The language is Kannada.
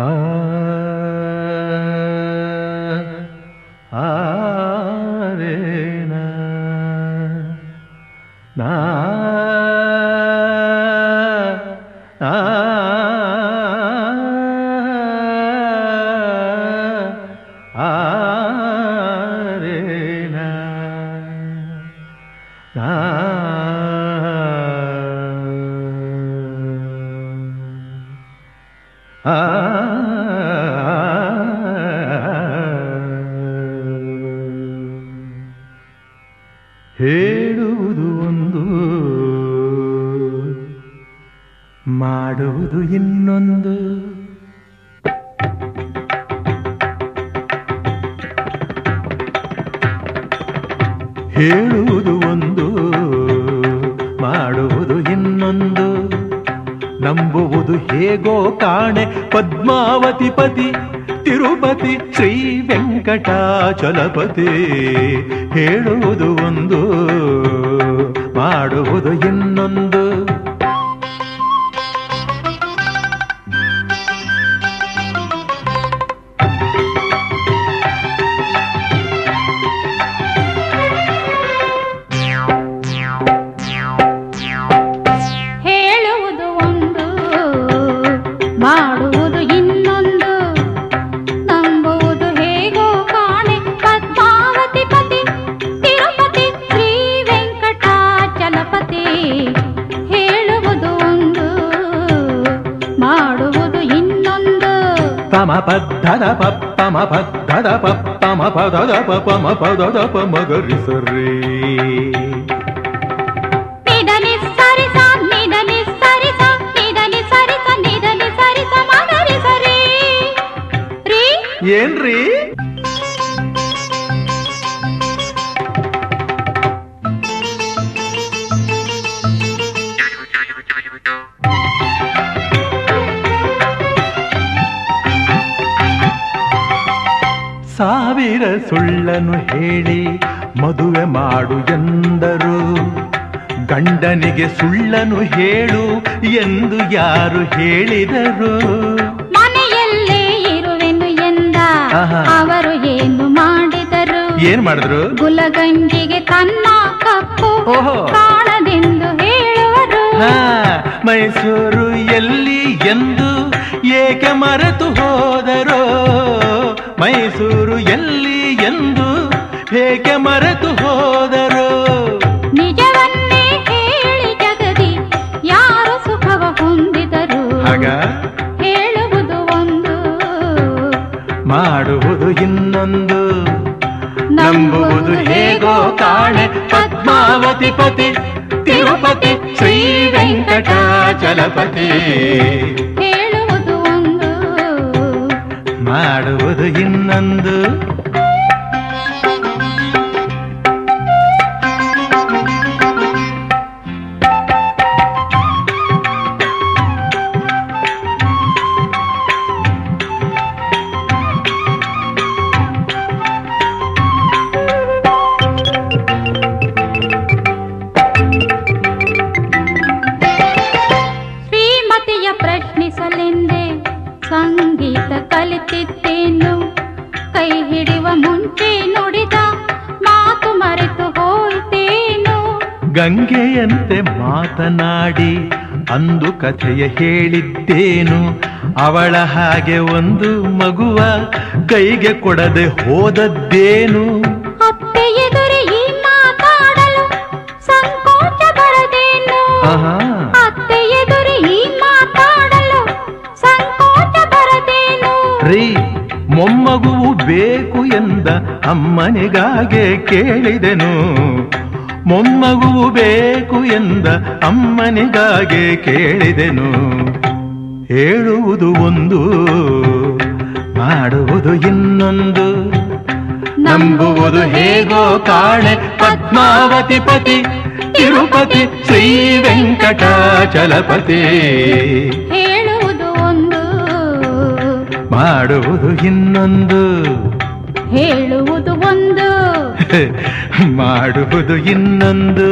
Ah ಹೇಳುವುದು ಒಂದು. ಮಾಡುವುದು ಇನ್ನೊಂದು. ಹೇಳುವುದು ಒಂದು. ಮಾಡುವುದು ಇನ್ನೊಂದು. ನಂಬುವುದು ಹೇಗೋ ಕಾಣೆ ಪದ್ಮಾವತಿ ಪತಿ ತಿರುಪತಿ ಶ್ರೀ ವೆಂಕಟಾಚಲಪತಿ ಹೇಳುವುದು ಒಂದು ಮಾಡುವುದು ಇನ್ನೊಂದು. ಹೇಳುವುದು ಒಂದು ಮಾಡುವುದು ಇನ್ನೊಂದು ಪಮ ಪದ್ಧದ ಪಮ ಪದ್ಧದ ಪಮ ಪದದ ಪಮ ಪದದ ಮಗರಿ ಸರಿ ನಿಧನಿ ಸರಿಸ ನಿಧನಿ ಸರಿಸ ನಿಧನಿ ಸರಿಸ ನಿಧನಿ ಸರಿಸ ಮಗರಿ ಸರಿ ರೀ ಏನ್ರಿ ಸಾವಿರ ಸುಳ್ಳನು ಹೇಳಿ ಮದುವೆ ಮಾಡು ಎಂದರು. ಗಂಡನಿಗೆ ಸುಳ್ಳನು ಹೇಳು ಎಂದು ಯಾರು ಹೇಳಿದರು. ಮನೆಯಲ್ಲೇ ಇರುವೆನು ಎಂದ. ಅವರು ಏನು ಮಾಡಿದರು? ಏನ್ ಮಾಡಿದ್ರು? ಗುಲಗಂಜಿಗೆ ತನ್ನ ಕಪ್ಪು. ಕಾಣದೆಂದು ಹೇಳುವರು. ಮೈಸೂರು ಎಲ್ಲಿ ಎಂದು ಏಕೆ ಮರೆತು ಮೈಸೂರು ಎಲ್ಲಿ ಎಂದು ಹೇಗೆ ಮರೆತು ಹೋದರು? ನಿಜವನ್ನೇ ಹೇಳಿ ಜಗದಿ ಯಾರು ಸುಖವ ಹೊಂದಿದರು? ಆಗ? ಹೇಳುವುದು ಒಂದು. ಮಾಡುವುದು ಇನ್ನೊಂದು. ನಂಬುವುದು ಹೇಗೋ ಕಾಣೆ ಪದ್ಮಾವತಿ ಪತಿ ತಿರುಪತಿ ಶ್ರೀ ವೆಂಕಟಾಚಲಪತಿ. ಮಾಡುವುದು ಇನ್ನೊಂದು ಸಂಗೀತ ಕಲಿತಿದ್ದೇನು. ಕೈ ಹಿಡಿಯುವ ಮುಂಚೆ ನುಡಿದ ಮಾತು ಮರೆತು ಹೋಯ್ತೇನು. ಗಂಗೆಯಂತೆ ಮಾತನಾಡಿ ಅಂದು ಕಥೆಯ ಹೇಳಿದ್ದೇನು. ಅವಳ ಹಾಗೆ ಒಂದು ಮಗುವ ಕೈಗೆ ಕೊಡದೆ ಹೋದದ್ದೇನು. ಬೇಕು ಎಂದ ಅಮ್ಮನಿಗಾಗೆ ಕೇಳಿದೆನು. ಮೊಮ್ಮಗುವು ಬೇಕು ಎಂದ ಅಮ್ಮನಿಗಾಗೆ ಕೇಳಿದೆನು. ಹೇಳುವುದು ಒಂದು, ಮಾಡುವುದು ಇನ್ನೊಂದು. ನಂಬುವುದು ಹೇಗೋ ಕಾಣೆ ಪದ್ಮಾವತಿ ಪತಿ ತಿರುಪತಿ ಶ್ರೀ ವೆಂಕಟಾಚಲಪತಿ ಮಾಡುವುದು ಇನ್ನೊಂದು. ಹೇಳುವುದು ಒಂದು. ಮಾಡುವುದು ಇನ್ನೊಂದು.